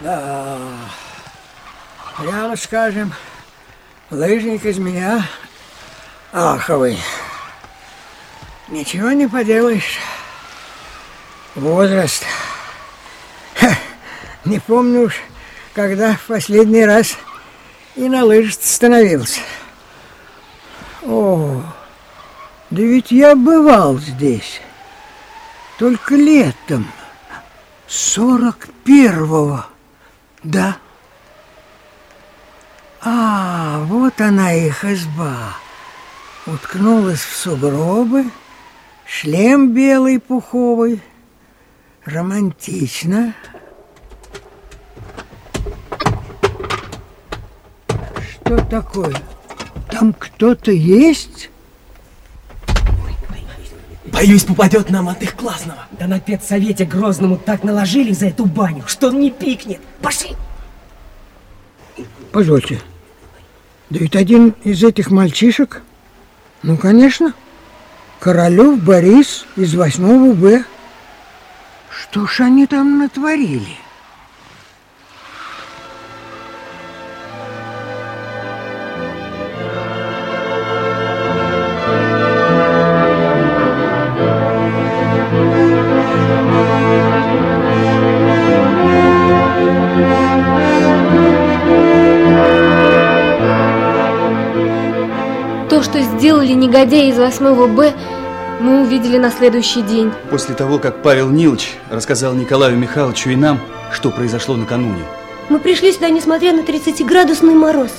Да, прямо скажем, лыжник из меня аховый. Ничего не поделаешь. Возраст. Ха, не помню уж, когда в последний раз и на лыжах становился. О, да ведь я бывал здесь. Только летом. Сорок первого. Да. А, вот она их изба. Уткнулась в сугробы, шлем белый пуховый. Романтично. Что такое? Там кто-то есть? Боюсь, попадет нам от их классного. Да на педсовете Грозному так наложили за эту баню, что он не пикнет. Пошли! Позвольте, да ведь один из этих мальчишек, ну, конечно, Королев Борис из 8 Б. Что ж они там натворили? Что сделали негодяи из 8 Б, мы увидели на следующий день. После того, как Павел Нилович рассказал Николаю Михайловичу и нам, что произошло накануне. Мы пришли сюда, несмотря на 30-градусный мороз.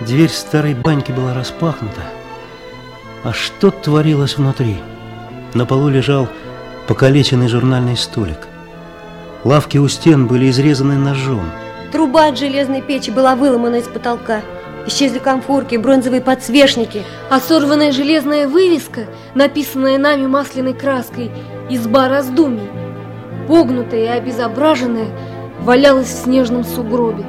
Дверь старой баньки была распахнута. А что творилось внутри? На полу лежал покалеченный журнальный столик. Лавки у стен были изрезаны ножом. Труба от железной печи была выломана из потолка. Исчезли комфорки, бронзовые подсвечники. А сорванная железная вывеска, написанная нами масляной краской «Изба раздумий», погнутая и обезображенная, валялась в снежном сугробе.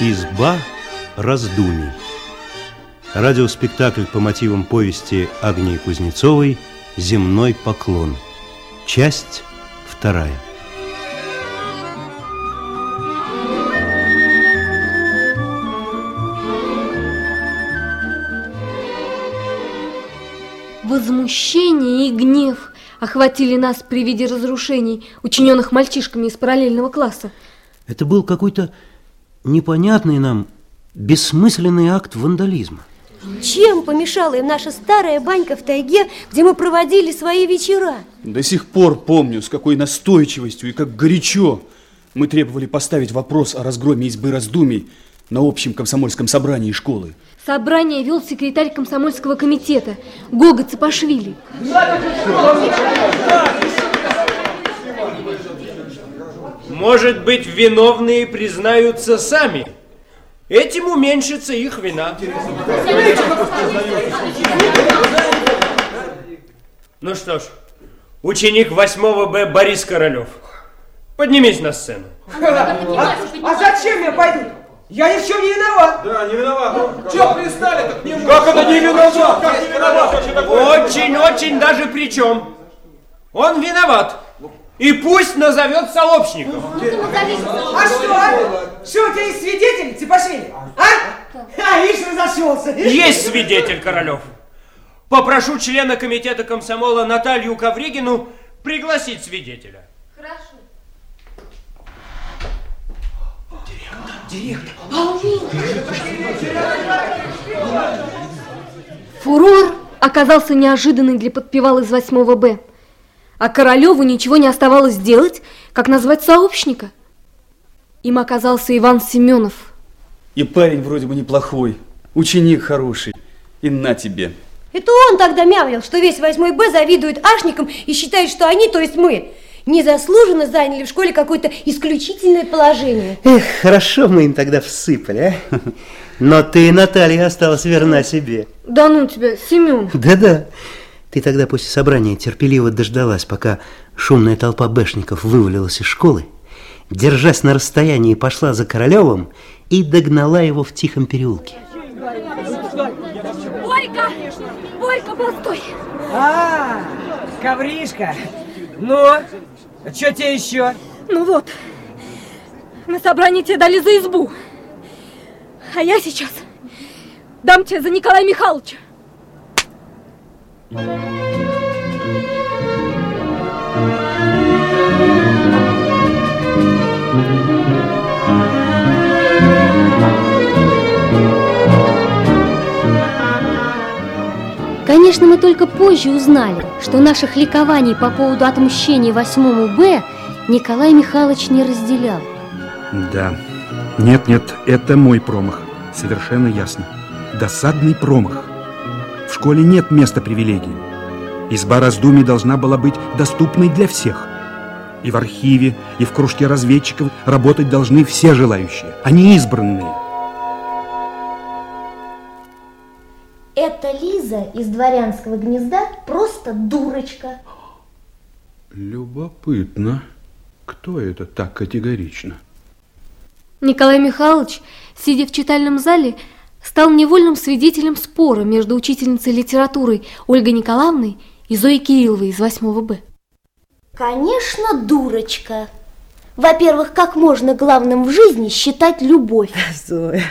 Изба раздумий. Радиоспектакль по мотивам повести Агнии Кузнецовой «Земной поклон». Часть вторая. Возмущение и гнев охватили нас при виде разрушений, учиненных мальчишками из параллельного класса. Это был какой-то непонятный нам бессмысленный акт вандализма. Чем помешала им наша старая банька в тайге, где мы проводили свои вечера? До сих пор помню, с какой настойчивостью и как горячо мы требовали поставить вопрос о разгроме избы раздумий на общем комсомольском собрании школы. Собрание вел секретарь комсомольского комитета Гога Цапашвили. Может быть, виновные признаются сами. Этим уменьшится их вина. Ну что ж, ученик 8 Б Борис Королев, поднимись на сцену. А, а зачем я пойду? Я ни в чем не виноват. Да, не виноват. Че пристали к нему? Как это не виноват? Как не виноват? Очень-очень даже причем. Он виноват. И пусть назовет сообщников. А что? Что, у тебя есть свидетели, Цепашвили? А? А, видишь, разошелся. Есть свидетель, Королев. Попрошу члена комитета комсомола Наталью Ковригину пригласить свидетеля. Фурор оказался неожиданный для подпевал из 8 Б. А Королеву ничего не оставалось делать, как назвать сообщника. Им оказался Иван Семенов. И парень вроде бы неплохой. Ученик хороший. И на тебе. Это он тогда мямлил, что весь 8 Б завидует ашникам и считает, что они, то есть мы, незаслуженно заняли в школе какое-то исключительное положение. Эх, хорошо мы им тогда всыпали, а? Но ты, Наталья, осталась верна себе. Да ну тебя, Семен. Да-да. Ты тогда после собрания терпеливо дождалась, пока шумная толпа бэшников вывалилась из школы, держась на расстоянии, пошла за Королевым и догнала его в тихом переулке. Борька! Борька, постой! А, ковришка. Ну, что тебе еще? Ну вот, на собрании тебе дали за избу. А я сейчас дам тебе за Николая Михайловича. Конечно, мы только позже узнали, что наших ликований по поводу отмщения 8 Б Николай Михайлович не разделял. Да. Нет, нет, это мой промах. Совершенно ясно. Досадный промах. В школе нет места привилегий. Изба раздумий должна была быть доступной для всех. И в архиве, и в кружке разведчиков работать должны все желающие, а не избранные. Эта Лиза из дворянского гнезда просто дурочка. Любопытно. Кто это так категорично? Николай Михайлович, сидя в читальном зале, стал невольным свидетелем спора между учительницей литературы Ольгой Николаевной и Зоей Кирилловой из 8 Б. Конечно, дурочка. Во-первых, как можно главным в жизни считать любовь? Зоя,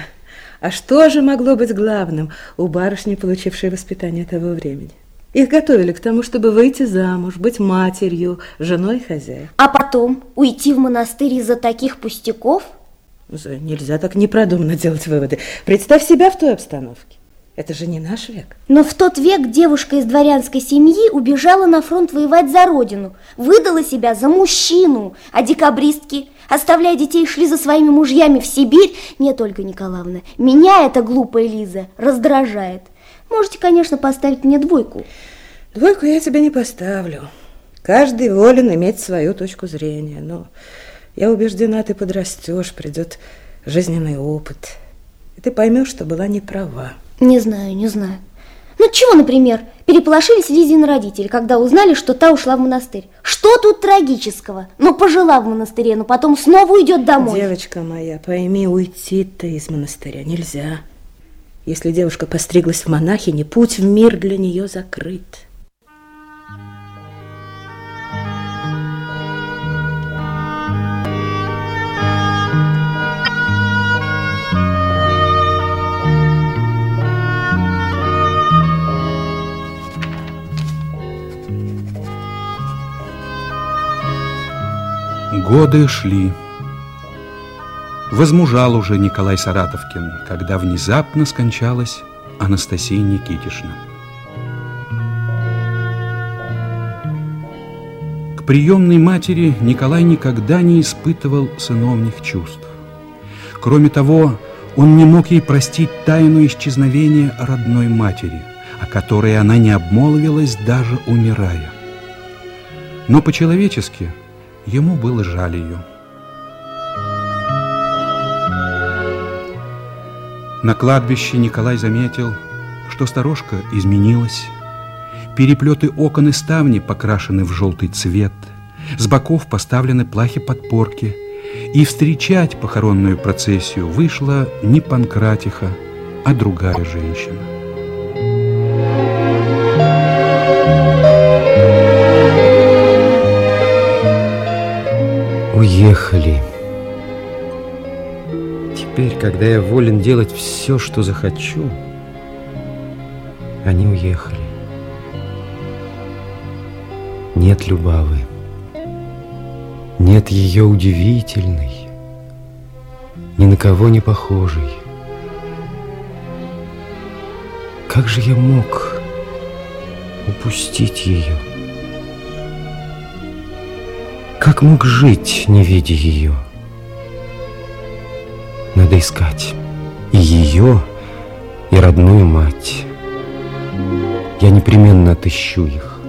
а что же могло быть главным у барышни, получившей воспитание того времени? Их готовили к тому, чтобы выйти замуж, быть матерью, женой хозяина. А потом уйти в монастырь из-за таких пустяков? Нельзя так непродуманно делать выводы. Представь себя в той обстановке. Это же не наш век. Но в тот век девушка из дворянской семьи убежала на фронт воевать за родину, выдала себя за мужчину, а декабристки, оставляя детей, шли за своими мужьями в Сибирь. Нет, Ольга Николаевна, меня эта глупая Лиза раздражает. Можете, конечно, поставить мне двойку. Двойку я тебе не поставлю. Каждый волен иметь свою точку зрения, но я убеждена, ты подрастешь, придет жизненный опыт, и ты поймешь, что была не права. Не знаю, не знаю. Ну чего, например, переполошились Лизины родители, когда узнали, что та ушла в монастырь? Что тут трагического? Ну, пожила в монастыре, но потом снова уйдет домой. Девочка моя, пойми, уйти-то из монастыря нельзя. Если девушка постриглась в монахине, путь в мир для нее закрыт. Годы шли. Возмужал уже Николай Саратовкин, когда внезапно скончалась Анастасия Никитишна. К приемной матери Николай никогда не испытывал сыновних чувств. Кроме того, он не мог ей простить тайну исчезновения родной матери, о которой она не обмолвилась, даже умирая. Но по-человечески ему было жаль ее. На кладбище Николай заметил, что сторожка изменилась. Переплеты окон и ставни покрашены в желтый цвет, с боков поставлены плахи-подпорки, и встречать похоронную процессию вышла не Панкратиха, а другая женщина. Уехали. Теперь, когда я волен делать все, что захочу, они уехали. Нет Любавы. Нет ее удивительной, ни на кого не похожей. Как же я мог упустить ее? Как мог жить, не видя ее? Надо искать и ее, и родную мать. Я непременно отыщу их.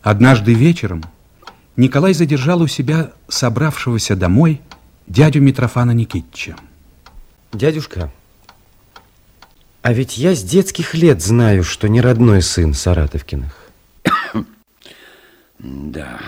Однажды вечером Николай задержал у себя собравшегося домой дядю Митрофана Никитича. Дядюшка, а ведь я с детских лет знаю, что не родной сын Саратовкиных. Да.